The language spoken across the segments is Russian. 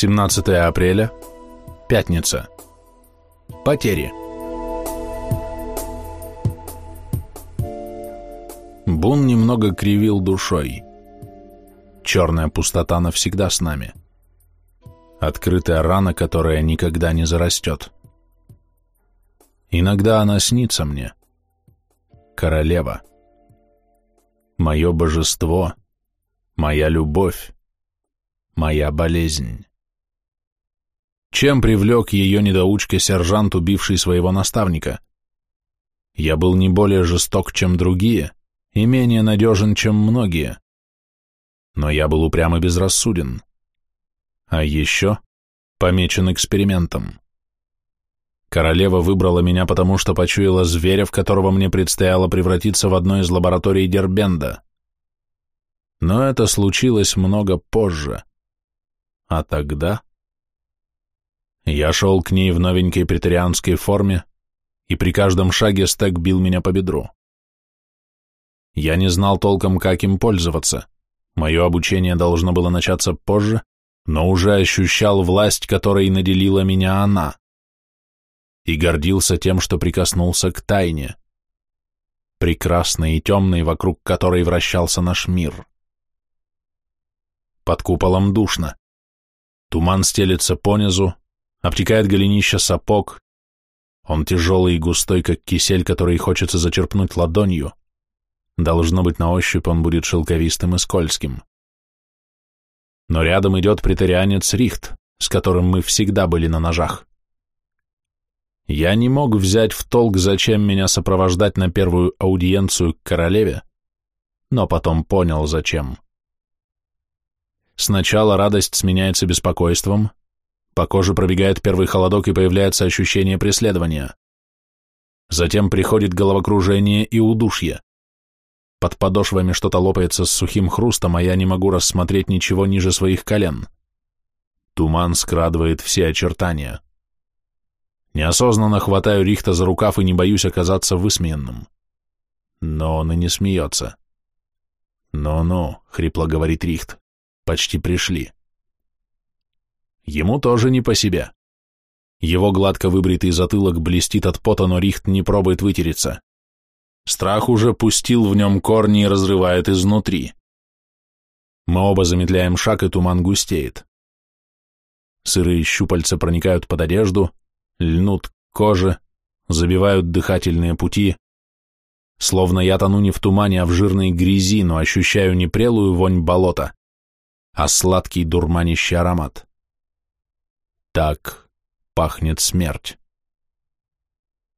17 апреля, пятница. Потери. Бун немного кривил душой. Черная пустота навсегда с нами. Открытая рана, которая никогда не зарастет. Иногда она снится мне. Королева. Мое божество. Моя любовь. Моя болезнь. Чем привлек ее недоучка сержант, убивший своего наставника? Я был не более жесток, чем другие, и менее надежен, чем многие. Но я был упрям и безрассуден. А еще помечен экспериментом. Королева выбрала меня, потому что почуяла зверя, в которого мне предстояло превратиться в одной из лабораторий Дербенда. Но это случилось много позже. А тогда... Я шел к ней в новенькой претарианской форме, и при каждом шаге стек бил меня по бедру. Я не знал толком, как им пользоваться. Мое обучение должно было начаться позже, но уже ощущал власть, которой наделила меня она. И гордился тем, что прикоснулся к тайне, прекрасной и темной, вокруг которой вращался наш мир. Под куполом душно. Туман стелется понизу, обтекает голенища сапог. Он тяжелый и густой, как кисель, который хочется зачерпнуть ладонью. Должно быть, на ощупь он будет шелковистым и скользким. Но рядом идет претарианец Рихт, с которым мы всегда были на ножах. Я не мог взять в толк, зачем меня сопровождать на первую аудиенцию к королеве, но потом понял, зачем. Сначала радость сменяется беспокойством, по коже пробегает первый холодок и появляется ощущение преследования. Затем приходит головокружение и удушье. Под подошвами что-то лопается с сухим хрустом, а я не могу рассмотреть ничего ниже своих колен. Туман скрадывает все очертания. Неосознанно хватаю Рихта за рукав и не боюсь оказаться высмеянным. Но он и не смеется. «Ну-ну», — хрипло говорит Рихт, — «почти пришли». Ему тоже не по себе. Его гладко выбритый затылок блестит от пота, но Рихт не пробует вытереться. Страх уже пустил в нем корни и разрывает изнутри. Мы оба замедляем шаг, и туман густеет. Сырые щупальца проникают под одежду, льнут к коже, забивают дыхательные пути. Словно я тону не в тумане, а в жирной грязи, но ощущаю не прелую вонь болота, а сладкий дурманящий аромат. Так пахнет смерть.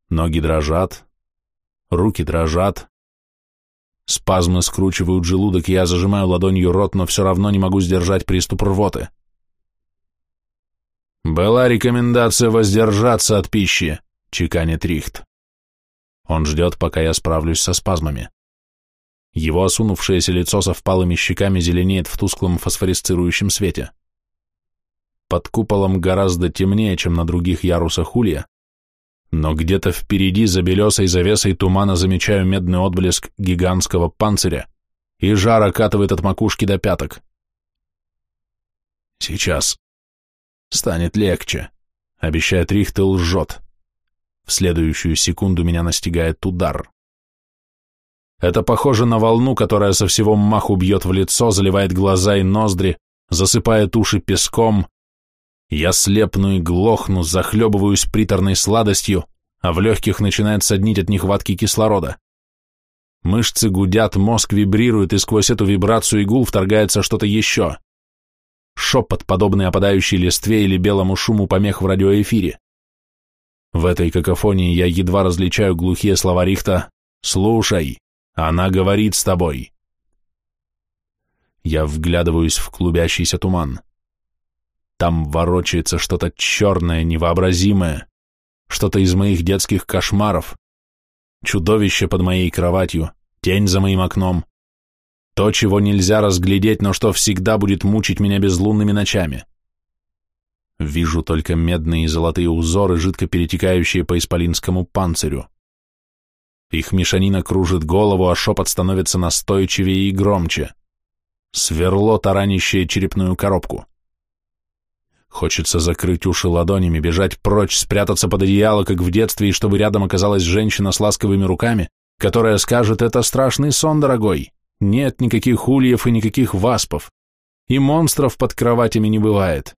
Ноги дрожат, руки дрожат. Спазмы скручивают желудок, я зажимаю ладонью рот, но все равно не могу сдержать приступ рвоты. «Была рекомендация воздержаться от пищи», — чеканит Рихт. Он ждет, пока я справлюсь со спазмами. Его осунувшееся лицо со впалыми щеками зеленеет в тусклом фосфорисцирующем свете. Под куполом гораздо темнее, чем на других ярусах улья, но где-то впереди за белесой завесой тумана замечаю медный отблеск гигантского панциря, и жар окатывает от макушки до пяток. Сейчас. Станет легче, обещает Рихт и лжет. В следующую секунду меня настигает удар. Это похоже на волну, которая со всего маху бьет в лицо, заливает глаза и ноздри, засыпает уши песком, я слепну и глохну, захлебываюсь приторной сладостью, а в легких начинает соднить от нехватки кислорода. Мышцы гудят, мозг вибрирует, и сквозь эту вибрацию игул вторгается что-то еще. Шепот, подобный опадающей листве или белому шуму помех в радиоэфире. В этой какофонии я едва различаю глухие слова Рихта «Слушай, она говорит с тобой». Я вглядываюсь в клубящийся туман. Там ворочается что-то черное, невообразимое, что-то из моих детских кошмаров, чудовище под моей кроватью, тень за моим окном, то, чего нельзя разглядеть, но что всегда будет мучить меня безлунными ночами. Вижу только медные и золотые узоры, жидко перетекающие по исполинскому панцирю. Их мешанина кружит голову, а шепот становится настойчивее и громче. Сверло, таранящее черепную коробку. Хочется закрыть уши ладонями, бежать прочь, спрятаться под одеяло, как в детстве, и чтобы рядом оказалась женщина с ласковыми руками, которая скажет «Это страшный сон, дорогой. Нет никаких ульев и никаких васпов. И монстров под кроватями не бывает».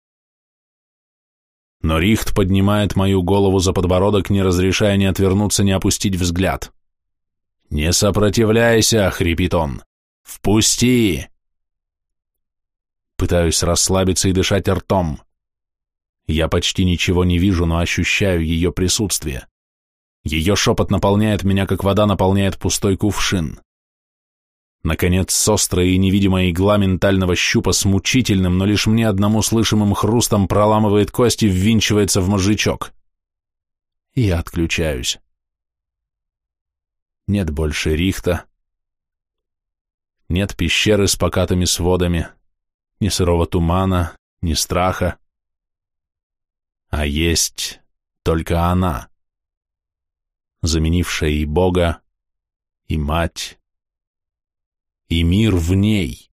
Но Рихт поднимает мою голову за подбородок, не разрешая ни отвернуться, ни опустить взгляд. «Не сопротивляйся!» — хрипит он. «Впусти!» Пытаюсь расслабиться и дышать ртом. Я почти ничего не вижу, но ощущаю ее присутствие. Ее шепот наполняет меня, как вода наполняет пустой кувшин. Наконец, острая и невидимая игла ментального щупа с мучительным, но лишь мне одному слышимым хрустом проламывает кости и ввинчивается в мозжечок. Я отключаюсь. Нет больше рихта. Нет пещеры с покатыми сводами, ни сырого тумана, ни страха а есть только она, заменившая и Бога, и Мать, и мир в ней,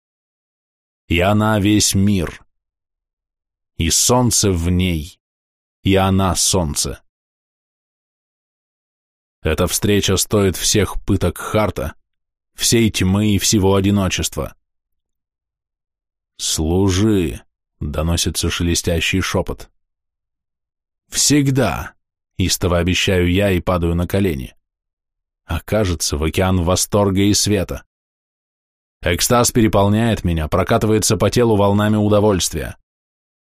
и она весь мир, и солнце в ней, и она солнце. Эта встреча стоит всех пыток Харта, всей тьмы и всего одиночества. «Служи», — доносится шелестящий шепот. Всегда, истово обещаю я и падаю на колени. Окажется в океан восторга и света. Экстаз переполняет меня, прокатывается по телу волнами удовольствия.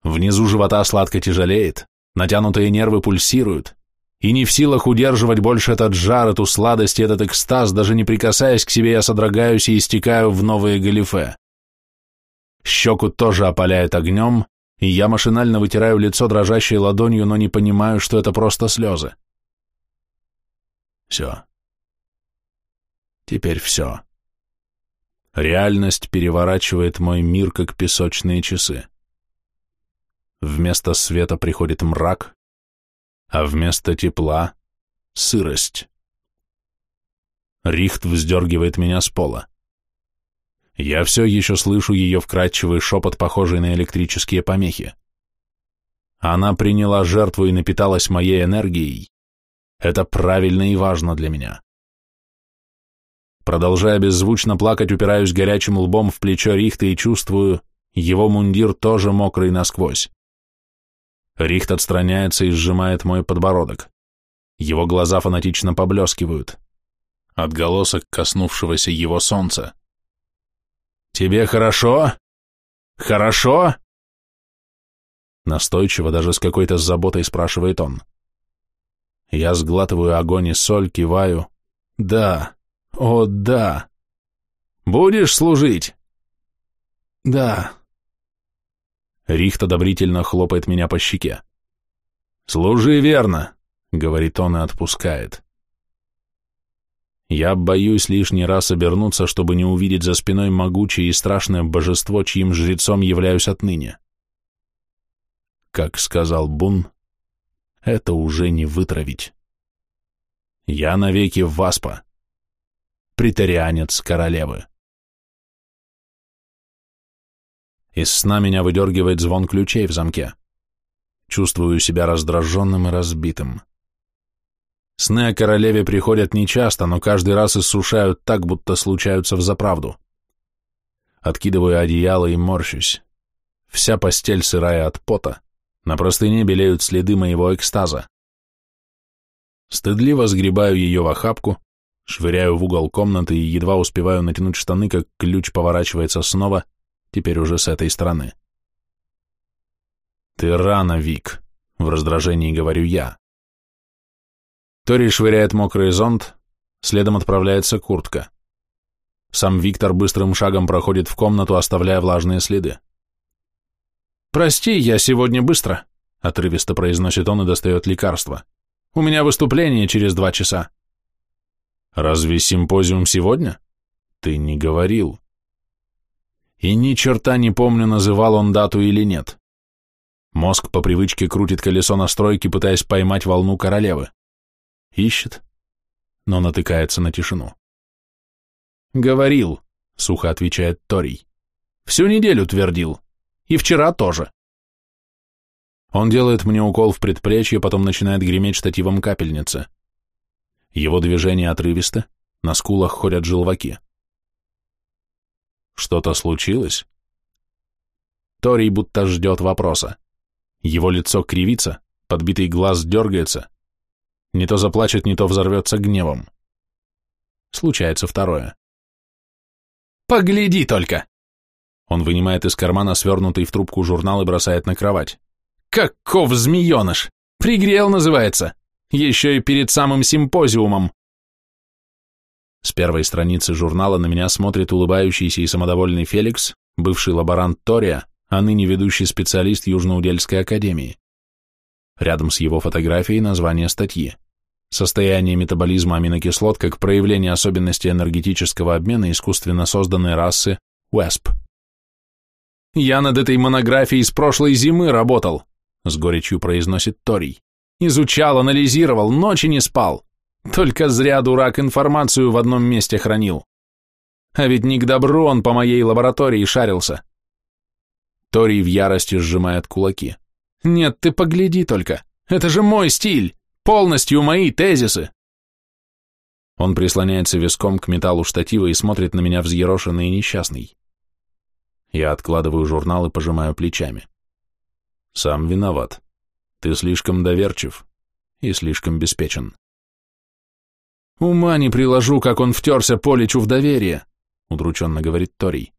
Внизу живота сладко тяжелеет, натянутые нервы пульсируют, и не в силах удерживать больше этот жар, эту сладость этот экстаз, даже не прикасаясь к себе, я содрогаюсь и истекаю в новые галифе. Щеку тоже опаляет огнем, и я машинально вытираю лицо дрожащей ладонью, но не понимаю, что это просто слезы. Все. Теперь все. Реальность переворачивает мой мир, как песочные часы. Вместо света приходит мрак, а вместо тепла — сырость. Рихт вздергивает меня с пола. Я все еще слышу ее вкрадчивый шепот, похожий на электрические помехи. Она приняла жертву и напиталась моей энергией. Это правильно и важно для меня. Продолжая беззвучно плакать, упираюсь горячим лбом в плечо Рихта и чувствую, его мундир тоже мокрый насквозь. Рихт отстраняется и сжимает мой подбородок. Его глаза фанатично поблескивают. Отголосок коснувшегося его солнца. «Тебе хорошо? Хорошо?» Настойчиво, даже с какой-то заботой спрашивает он. Я сглатываю огонь и соль, киваю. «Да, о да! Будешь служить?» «Да». Рихт одобрительно хлопает меня по щеке. «Служи верно», — говорит он и отпускает. Я боюсь лишний раз обернуться, чтобы не увидеть за спиной могучее и страшное божество, чьим жрецом являюсь отныне. Как сказал Бун, это уже не вытравить. Я навеки Васпа, притарианец королевы. Из сна меня выдергивает звон ключей в замке. Чувствую себя раздраженным и разбитым. Сны о королеве приходят нечасто, но каждый раз иссушают так, будто случаются в заправду. Откидываю одеяло и морщусь. Вся постель сырая от пота, на простыне белеют следы моего экстаза. Стыдливо сгребаю ее в охапку, швыряю в угол комнаты и едва успеваю натянуть штаны, как ключ поворачивается снова, теперь уже с этой стороны. «Ты рано, Вик», — в раздражении говорю я. Тори швыряет мокрый зонт, следом отправляется куртка. Сам Виктор быстрым шагом проходит в комнату, оставляя влажные следы. «Прости, я сегодня быстро», — отрывисто произносит он и достает лекарство. «У меня выступление через два часа». «Разве симпозиум сегодня?» «Ты не говорил». И ни черта не помню, называл он дату или нет. Мозг по привычке крутит колесо настройки, пытаясь поймать волну королевы. Ищет, но натыкается на тишину. «Говорил», — сухо отвечает Торий. «Всю неделю твердил. И вчера тоже». Он делает мне укол в предплечье, потом начинает греметь штативом капельницы. Его движения отрывисты, на скулах ходят желваки. Что-то случилось? Торий будто ждет вопроса. Его лицо кривится, подбитый глаз дергается. Не то заплачет, не то взорвется гневом. Случается второе. «Погляди только!» Он вынимает из кармана свернутый в трубку журнал и бросает на кровать. «Каков змееныш! Пригрел, называется! Еще и перед самым симпозиумом!» С первой страницы журнала на меня смотрит улыбающийся и самодовольный Феликс, бывший лаборант Тория, а ныне ведущий специалист Южноудельской академии. Рядом с его фотографией название статьи. Состояние метаболизма аминокислот как проявление особенностей энергетического обмена искусственно созданной расы WESP. «Я над этой монографией с прошлой зимы работал», — с горечью произносит Торий. «Изучал, анализировал, ночи не спал. Только зря дурак информацию в одном месте хранил. А ведь не к добру он по моей лаборатории шарился. Тори в ярости сжимает кулаки. «Нет, ты погляди только. Это же мой стиль. Полностью мои тезисы». Он прислоняется виском к металлу штатива и смотрит на меня взъерошенный и несчастный. Я откладываю журнал и пожимаю плечами. Сам виноват. Ты слишком доверчив и слишком беспечен. Ума не приложу, как он втерся Поличу в доверие, удрученно говорит Торий.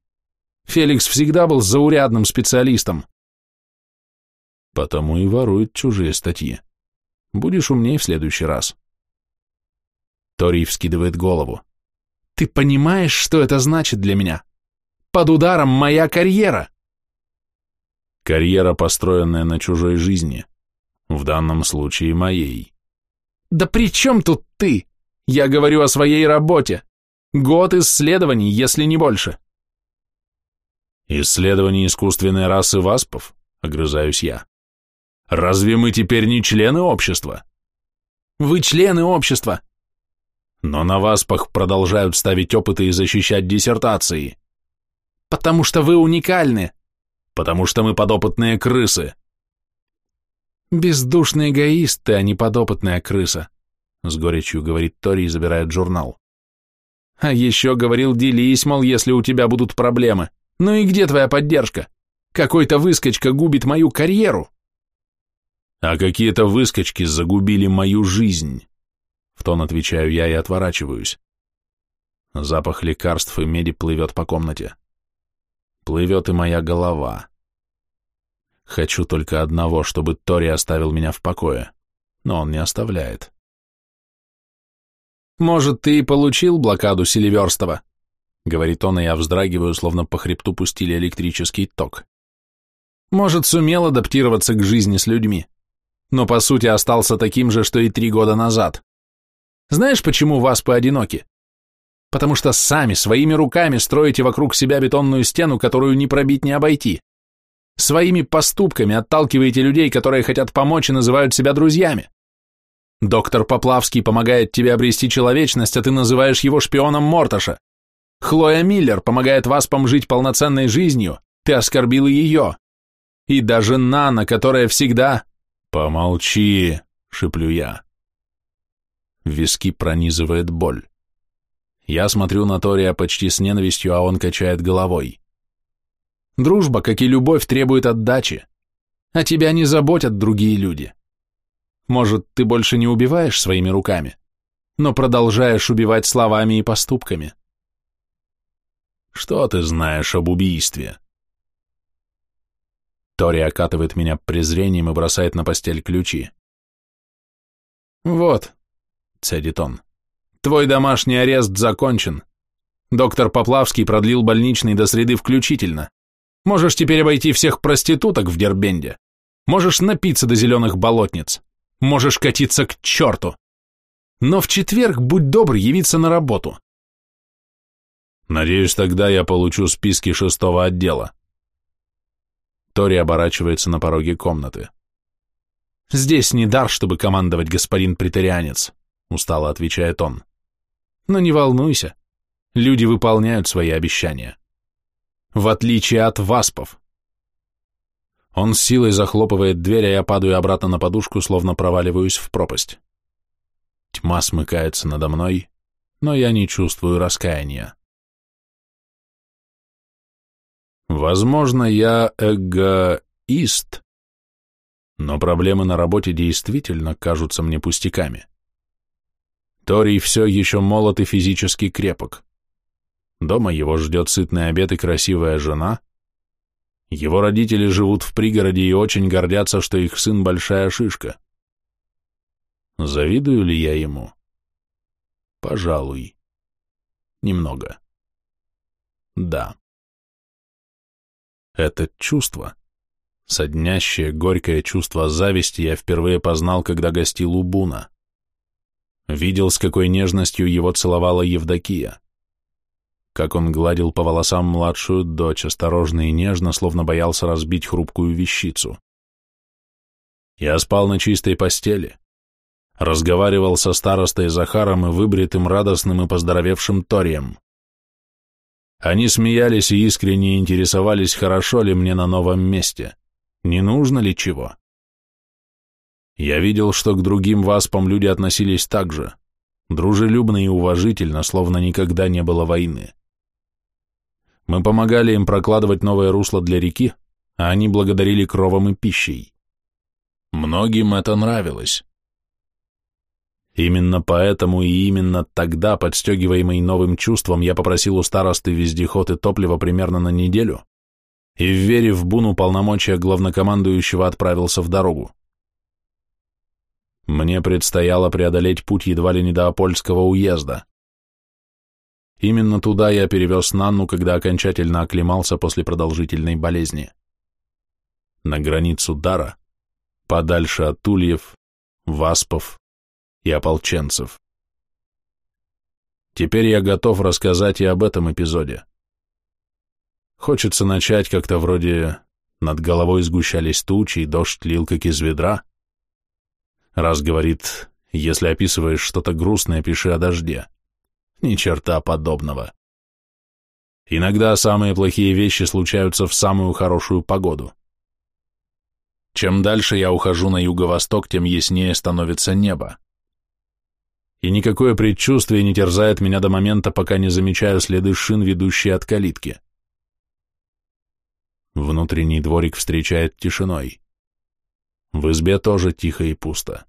Феликс всегда был заурядным специалистом. Потому и ворует чужие статьи. Будешь умней в следующий раз. Тори вскидывает голову. Ты понимаешь, что это значит для меня? Под ударом моя карьера. Карьера, построенная на чужой жизни. В данном случае моей. Да при чем тут ты? Я говорю о своей работе. Год исследований, если не больше. Исследование искусственной расы васпов? Огрызаюсь я. Разве мы теперь не члены общества? Вы члены общества. Но на васпах продолжают ставить опыты и защищать диссертации. Потому что вы уникальны. Потому что мы подопытные крысы. Бездушный эгоист ты, а не подопытная крыса, с горечью говорит Тори и забирает журнал. А еще говорил, делись, мол, если у тебя будут проблемы. Ну и где твоя поддержка? Какой-то выскочка губит мою карьеру. А какие-то выскочки загубили мою жизнь. В тон отвечаю я и отворачиваюсь. Запах лекарств и меди плывет по комнате. Плывет и моя голова. Хочу только одного, чтобы Тори оставил меня в покое, но он не оставляет. Может, ты и получил блокаду Селиверстова? говорит он, и я вздрагиваю, словно по хребту пустили электрический ток. Может, сумел адаптироваться к жизни с людьми, но по сути остался таким же, что и три года назад. Знаешь, почему вас поодиноки? Потому что сами, своими руками строите вокруг себя бетонную стену, которую не пробить, не обойти. Своими поступками отталкиваете людей, которые хотят помочь и называют себя друзьями. Доктор Поплавский помогает тебе обрести человечность, а ты называешь его шпионом Морташа. Хлоя Миллер помогает Васпам жить полноценной жизнью, ты оскорбил ее. И даже Нана, которая всегда... Помолчи, шиплю я. Виски пронизывает боль. Я смотрю на Тория почти с ненавистью, а он качает головой. Дружба, как и любовь, требует отдачи. А тебя не заботят другие люди. Может, ты больше не убиваешь своими руками, но продолжаешь убивать словами и поступками. Что ты знаешь об убийстве? Тори окатывает меня презрением и бросает на постель ключи. «Вот», — цедит он, — «твой домашний арест закончен. Доктор Поплавский продлил больничный до среды включительно. Можешь теперь обойти всех проституток в Дербенде. Можешь напиться до зеленых болотниц. Можешь катиться к черту. Но в четверг будь добр явиться на работу. Надеюсь, тогда я получу списки шестого отдела. Тори оборачивается на пороге комнаты. «Здесь не дар, чтобы командовать господин претарианец», — устало отвечает он. «Но не волнуйся, люди выполняют свои обещания. В отличие от васпов». Он с силой захлопывает дверь, а я падаю обратно на подушку, словно проваливаюсь в пропасть. Тьма смыкается надо мной, но я не чувствую раскаяния. Возможно, я эгоист, но проблемы на работе действительно кажутся мне пустяками. Торий все еще молод и физически крепок. Дома его ждет сытный обед и красивая жена. Его родители живут в пригороде и очень гордятся, что их сын большая шишка. Завидую ли я ему? Пожалуй. Немного. Да. Это чувство, соднящее, горькое чувство зависти я впервые познал, когда гостил у Буна. Видел, с какой нежностью его целовала Евдокия. Как он гладил по волосам младшую дочь, осторожно и нежно, словно боялся разбить хрупкую вещицу. Я спал на чистой постели, разговаривал со старостой Захаром и выбритым, радостным и поздоровевшим Торием. Они смеялись и искренне интересовались, хорошо ли мне на новом месте, не нужно ли чего. Я видел, что к другим васпам люди относились так же, дружелюбно и уважительно, словно никогда не было войны. Мы помогали им прокладывать новое русло для реки, а они благодарили кровом и пищей. Многим это нравилось. Именно поэтому и именно тогда, подстегиваемый новым чувством, я попросил у старосты вездеход и топливо примерно на неделю и, вверив в Буну полномочия главнокомандующего, отправился в дорогу. Мне предстояло преодолеть путь едва ли не до Апольского уезда. Именно туда я перевез Нанну, когда окончательно оклемался после продолжительной болезни. На границу Дара, подальше от Тульев, Васпов, и ополченцев. Теперь я готов рассказать и об этом эпизоде. Хочется начать как-то вроде «над головой сгущались тучи, и дождь лил, как из ведра». Раз говорит, если описываешь что-то грустное, пиши о дожде. Ни черта подобного. Иногда самые плохие вещи случаются в самую хорошую погоду. Чем дальше я ухожу на юго-восток, тем яснее становится небо и никакое предчувствие не терзает меня до момента, пока не замечаю следы шин, ведущие от калитки. Внутренний дворик встречает тишиной. В избе тоже тихо и пусто.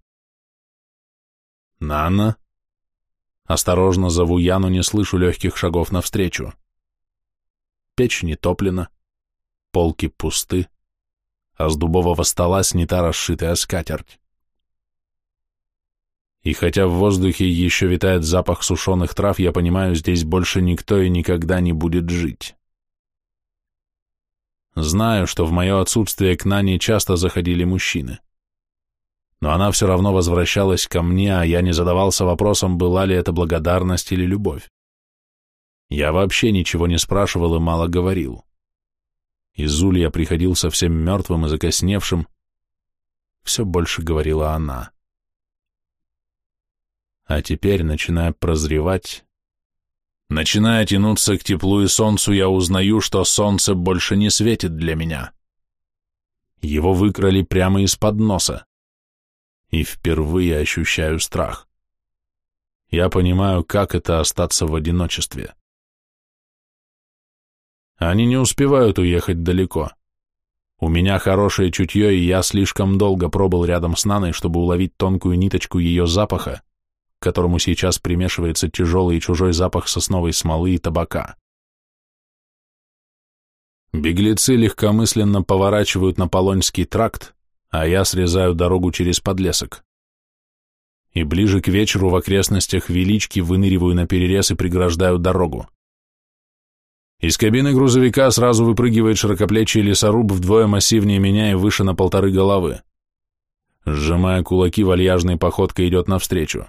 «Нанна?» Осторожно зову я, не слышу легких шагов навстречу. Печь не топлена, полки пусты, а с дубового стола снята расшитая скатерть. И хотя в воздухе еще витает запах сушеных трав, я понимаю, здесь больше никто и никогда не будет жить. Знаю, что в мое отсутствие к Нане часто заходили мужчины. Но она все равно возвращалась ко мне, а я не задавался вопросом, была ли это благодарность или любовь. Я вообще ничего не спрашивал и мало говорил. Из Улья приходил совсем мертвым и закосневшим. Все больше говорила она. А теперь, начиная прозревать, начиная тянуться к теплу и солнцу, я узнаю, что солнце больше не светит для меня. Его выкрали прямо из-под носа. И впервые ощущаю страх. Я понимаю, как это остаться в одиночестве. Они не успевают уехать далеко. У меня хорошее чутье, и я слишком долго пробыл рядом с Наной, чтобы уловить тонкую ниточку ее запаха, к которому сейчас примешивается тяжелый и чужой запах сосновой смолы и табака. Беглецы легкомысленно поворачивают на Полонский тракт, а я срезаю дорогу через подлесок. И ближе к вечеру в окрестностях Велички выныриваю на перерез и преграждаю дорогу. Из кабины грузовика сразу выпрыгивает широкоплечий лесоруб вдвое массивнее меня и выше на полторы головы. Сжимая кулаки, вальяжной походкой идет навстречу.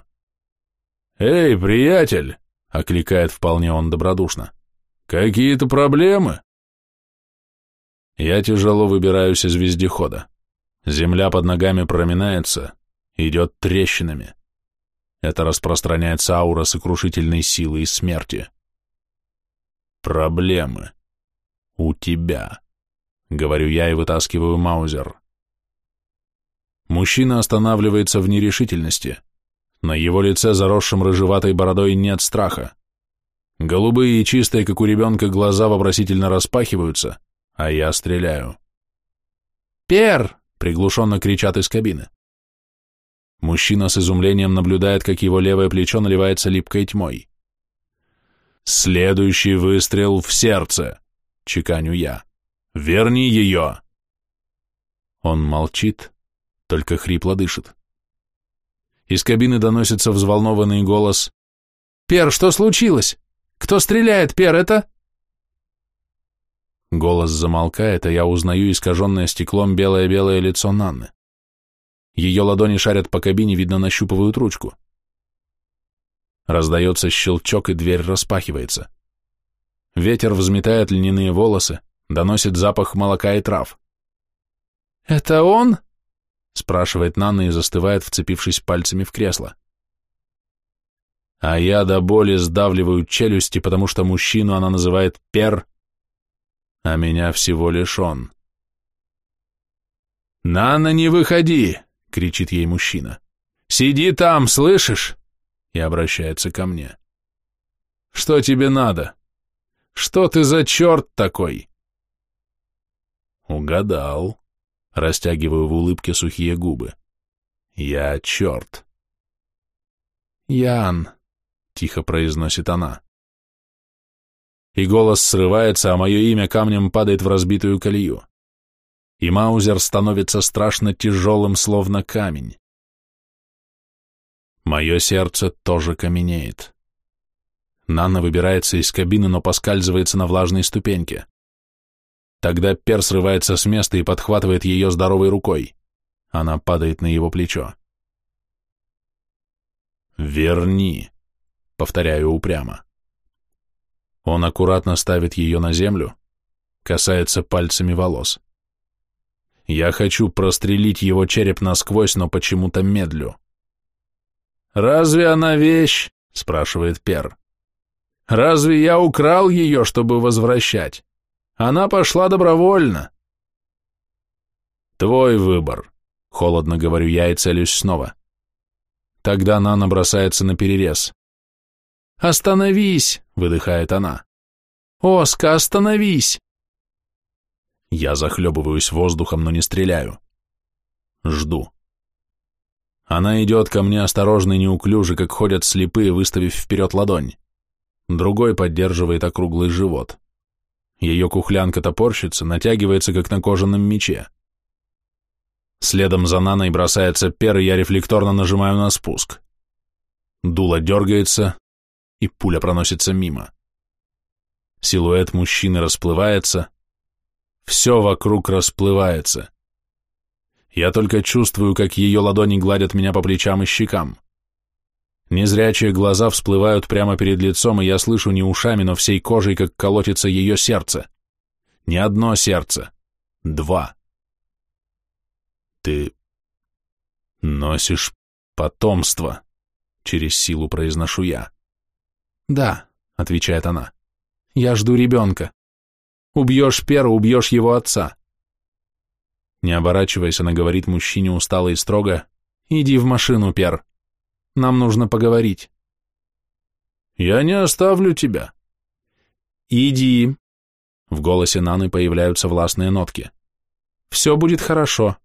«Эй, приятель!» — окликает вполне он добродушно. «Какие-то проблемы?» Я тяжело выбираюсь из вездехода. Земля под ногами проминается, идет трещинами. Это распространяется аура сокрушительной силы и смерти. Проблемы. У тебя. говорю я и вытаскиваю маузер. Мужчина останавливается в нерешительности. На его лице, заросшем рыжеватой бородой, нет страха. Голубые и чистые, как у ребенка, глаза вопросительно распахиваются, а я стреляю. «Пер!» — приглушенно кричат из кабины. Мужчина с изумлением наблюдает, как его левое плечо наливается липкой тьмой. «Следующий выстрел в сердце!» — чеканю я. «Верни ее!» Он молчит, только хрипло дышит. Из кабины доносится взволнованный голос. «Пер, что случилось? Кто стреляет, Пер, это...» Голос замолкает, а я узнаю искаженное стеклом белое-белое лицо Нанны. Ее ладони шарят по кабине, видно, нащупывают ручку. Раздается щелчок, и дверь распахивается. Ветер взметает льняные волосы, доносит запах молока и трав. «Это он?» — спрашивает Нанна и застывает, вцепившись пальцами в кресло. А я до боли сдавливаю челюсти, потому что мужчину она называет Пер, а меня всего лишь он. «Нанна, не выходи!» — кричит ей мужчина. «Сиди там, слышишь?» И обращается ко мне. «Что тебе надо? Что ты за черт такой?» Угадал. Растягиваю в улыбке сухие губы. Я черт. Ян, тихо произносит она. И голос срывается, а мое имя камнем падает в разбитую колею. И Маузер становится страшно тяжелым, словно камень. Мое сердце тоже каменеет. Нанна выбирается из кабины, но поскальзывается на влажной ступеньке. Тогда Пер срывается с места и подхватывает ее здоровой рукой. Она падает на его плечо. «Верни», — повторяю упрямо. Он аккуратно ставит ее на землю, касается пальцами волос. Я хочу прострелить его череп насквозь, но почему-то медлю. «Разве она вещь?» — спрашивает Пер. «Разве я украл ее, чтобы возвращать?» Она пошла добровольно. Твой выбор, холодно говорю я и целюсь снова. Тогда Нана бросается на перерез. «Остановись!» — выдыхает она. «Оска, остановись!» Я захлебываюсь воздухом, но не стреляю. Жду. Она идет ко мне осторожно и неуклюже, как ходят слепые, выставив вперед ладонь. Другой поддерживает округлый живот. Ее кухлянка топорщится, натягивается, как на кожаном мече. Следом за Наной бросается пер, и я рефлекторно нажимаю на спуск. Дуло дергается, и пуля проносится мимо. Силуэт мужчины расплывается, все вокруг расплывается. Я только чувствую, как ее ладони гладят меня по плечам и щекам. Незрячие глаза всплывают прямо перед лицом, и я слышу не ушами, но всей кожей, как колотится ее сердце. Не одно сердце. Два. Ты носишь потомство, через силу произношу я. Да, отвечает она. Я жду ребенка. Убьешь Пера, убьешь его отца. Не оборачиваясь, она говорит мужчине устало и строго, «Иди в машину, Пер». Нам нужно поговорить. Я не оставлю тебя. Иди. В голосе Наны появляются властные нотки. Все будет хорошо.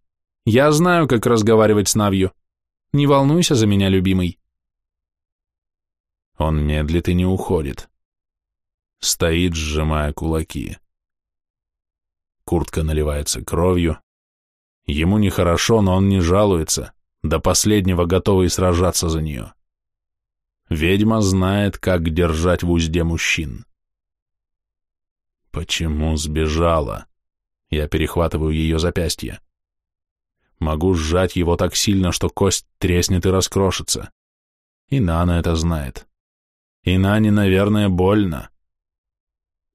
Я знаю, как разговаривать с Навью. Не волнуйся за меня, любимый. Он медлит и не уходит. Стоит, сжимая кулаки. Куртка наливается кровью. Ему нехорошо, но он не жалуется до последнего готовый сражаться за нее. Ведьма знает, как держать в узде мужчин. Почему сбежала? Я перехватываю ее запястье. Могу сжать его так сильно, что кость треснет и раскрошится. И Нана это знает. И Нане, наверное, больно.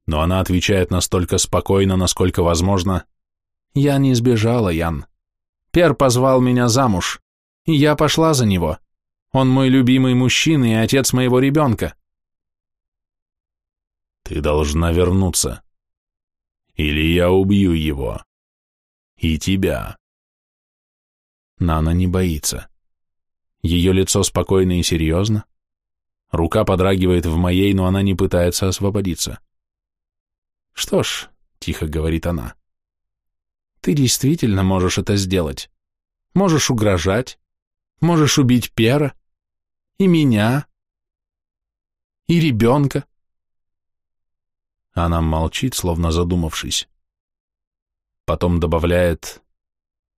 Но она отвечает настолько спокойно, насколько возможно. «Я не сбежала, Ян. Пер позвал меня замуж и я пошла за него. Он мой любимый мужчина и отец моего ребенка. Ты должна вернуться. Или я убью его. И тебя. Нана не боится. Ее лицо спокойно и серьезно. Рука подрагивает в моей, но она не пытается освободиться. «Что ж», — тихо говорит она, — «ты действительно можешь это сделать. Можешь угрожать, можешь убить Пера, и меня, и ребенка». Она молчит, словно задумавшись. Потом добавляет,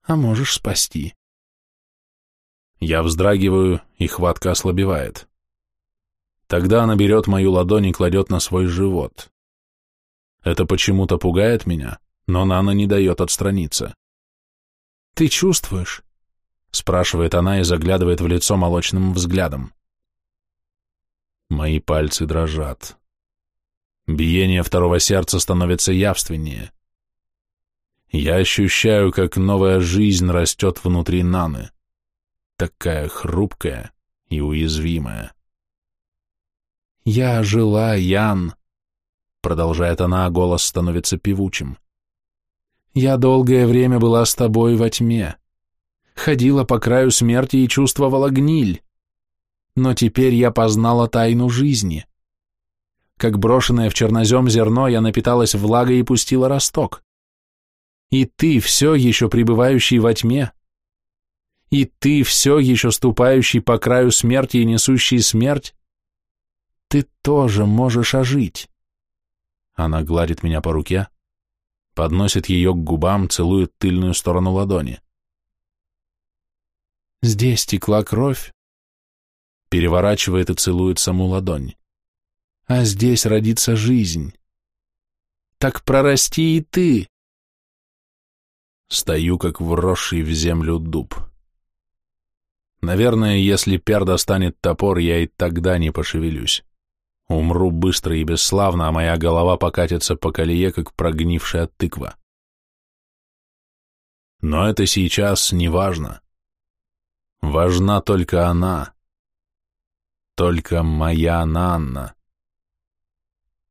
«А можешь спасти». Я вздрагиваю, и хватка ослабевает. Тогда она берет мою ладонь и кладет на свой живот. Это почему-то пугает меня, но Нана не дает отстраниться. «Ты чувствуешь?» — спрашивает она и заглядывает в лицо молочным взглядом. Мои пальцы дрожат. Биение второго сердца становится явственнее. Я ощущаю, как новая жизнь растет внутри Наны такая хрупкая и уязвимая. «Я жила, Ян», — продолжает она, а голос становится певучим. «Я долгое время была с тобой во тьме, ходила по краю смерти и чувствовала гниль, но теперь я познала тайну жизни. Как брошенное в чернозем зерно, я напиталась влагой и пустила росток. И ты, все еще пребывающий во тьме, и ты, все еще ступающий по краю смерти и несущий смерть, ты тоже можешь ожить. Она гладит меня по руке, подносит ее к губам, целует тыльную сторону ладони. Здесь текла кровь, переворачивает и целует саму ладонь. А здесь родится жизнь. Так прорасти и ты. Стою, как вросший в землю дуб. Наверное, если пер достанет топор, я и тогда не пошевелюсь. Умру быстро и бесславно, а моя голова покатится по колее, как прогнившая тыква. Но это сейчас не важно. Важна только она. Только моя Нанна.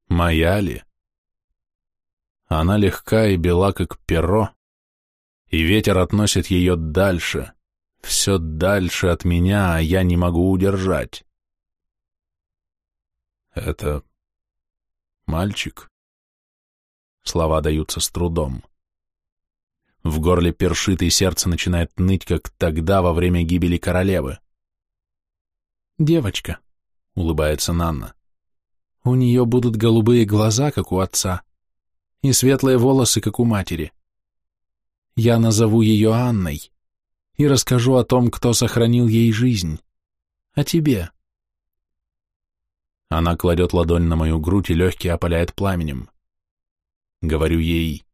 Моя ли? Она легка и бела, как перо, и ветер относит ее дальше, все дальше от меня, а я не могу удержать. Это мальчик. Слова даются с трудом. В горле першит, и сердце начинает ныть, как тогда, во время гибели королевы. «Девочка», — улыбается Нанна. «У нее будут голубые глаза, как у отца, и светлые волосы, как у матери. Я назову ее Анной и расскажу о том, кто сохранил ей жизнь. О тебе. Она кладет ладонь на мою грудь и легкий опаляет пламенем. Говорю ей,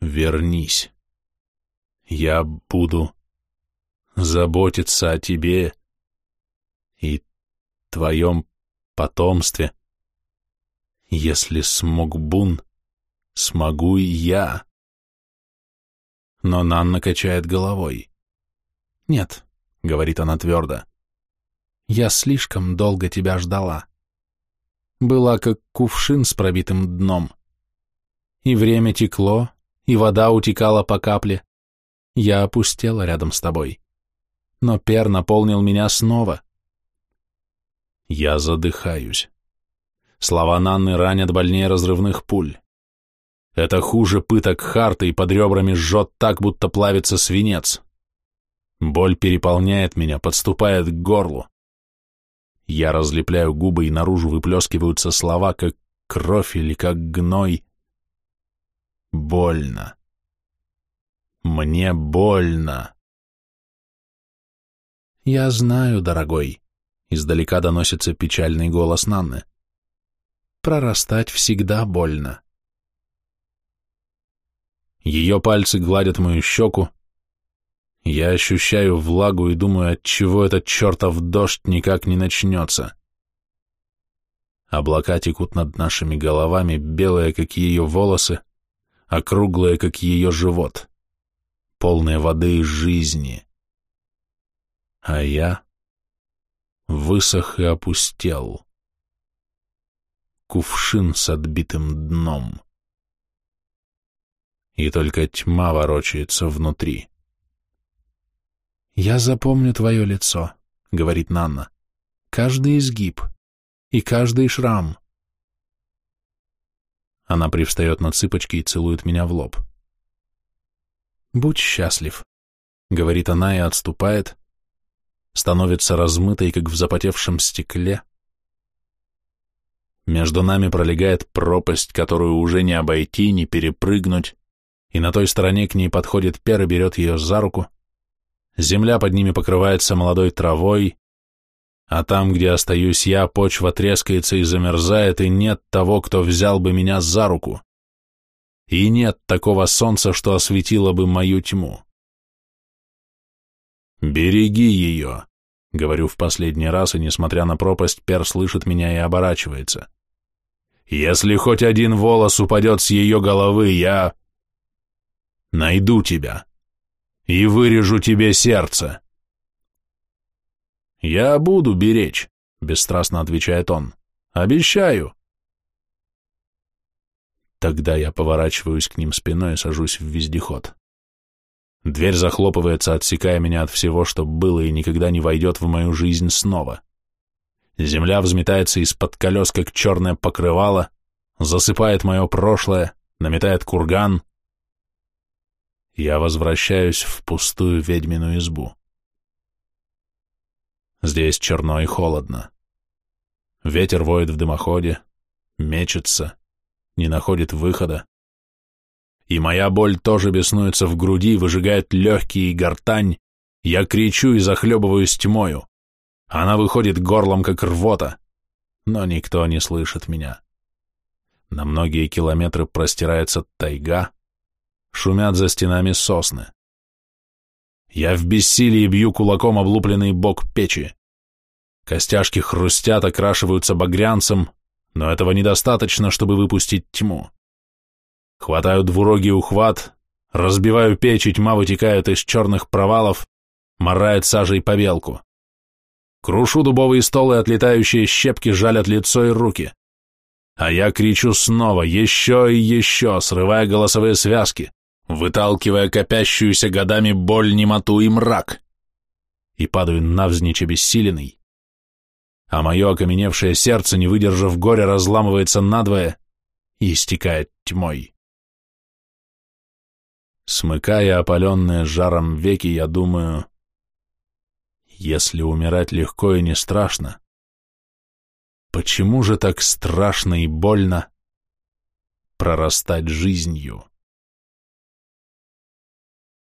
вернись. Я буду заботиться о тебе и твоем потомстве. Если смог Бун, смогу и я. Но Нанна качает головой. «Нет», — говорит она твердо, — «я слишком долго тебя ждала. Была как кувшин с пробитым дном. И время текло, и вода утекала по капле. Я опустела рядом с тобой. Но Пер наполнил меня снова. Я задыхаюсь. Слова Нанны ранят больнее разрывных пуль. Это хуже пыток Харта и под ребрами жжет так, будто плавится свинец. Боль переполняет меня, подступает к горлу. Я разлепляю губы, и наружу выплескиваются слова, как кровь или как гной. Больно. Мне больно. Я знаю, дорогой, издалека доносится печальный голос Нанны. Прорастать всегда больно. Ее пальцы гладят мою щеку. Я ощущаю влагу и думаю, от чего этот чертов дождь никак не начнется. Облака текут над нашими головами, белые, как ее волосы, округлые, как ее живот, полные воды и жизни. А я высох и опустел. Кувшин с отбитым дном. и только тьма ворочается внутри. «Я запомню твое лицо», — говорит Нанна. «Каждый изгиб и каждый шрам». Она привстает на цыпочки и целует меня в лоб. «Будь счастлив», — говорит она и отступает, становится размытой, как в запотевшем стекле. Между нами пролегает пропасть, которую уже не обойти, не перепрыгнуть, и на той стороне к ней подходит Пер и берет ее за руку. Земля под ними покрывается молодой травой, а там, где остаюсь я, почва трескается и замерзает, и нет того, кто взял бы меня за руку. И нет такого солнца, что осветило бы мою тьму. «Береги ее», — говорю в последний раз, и, несмотря на пропасть, Пер слышит меня и оборачивается. «Если хоть один волос упадет с ее головы, я найду тебя и вырежу тебе сердце». «Я буду беречь», — бесстрастно отвечает он. «Обещаю». Тогда я поворачиваюсь к ним спиной и сажусь в вездеход. Дверь захлопывается, отсекая меня от всего, что было и никогда не войдет в мою жизнь снова. Земля взметается из-под колес, как черное покрывало, засыпает мое прошлое, наметает курган. Я возвращаюсь в пустую ведьмину избу. Здесь черно и холодно. Ветер воет в дымоходе, мечется, не находит выхода и моя боль тоже беснуется в груди, выжигает легкие и гортань. Я кричу и захлебываюсь тьмою. Она выходит горлом, как рвота, но никто не слышит меня. На многие километры простирается тайга, шумят за стенами сосны. Я в бессилии бью кулаком облупленный бок печи. Костяшки хрустят, окрашиваются багрянцем, но этого недостаточно, чтобы выпустить тьму. Хватаю двурогий ухват, разбиваю печь, и тьма вытекает из черных провалов, морает сажей побелку. Крушу дубовые столы, отлетающие щепки жалят лицо и руки. А я кричу снова, еще и еще, срывая голосовые связки, выталкивая копящуюся годами боль, немоту и мрак. И падаю навзничь обессиленный. А мое окаменевшее сердце, не выдержав горя, разламывается надвое и истекает тьмой. Смыкая опаленные жаром веки, я думаю, если умирать легко и не страшно, почему же так страшно и больно прорастать жизнью?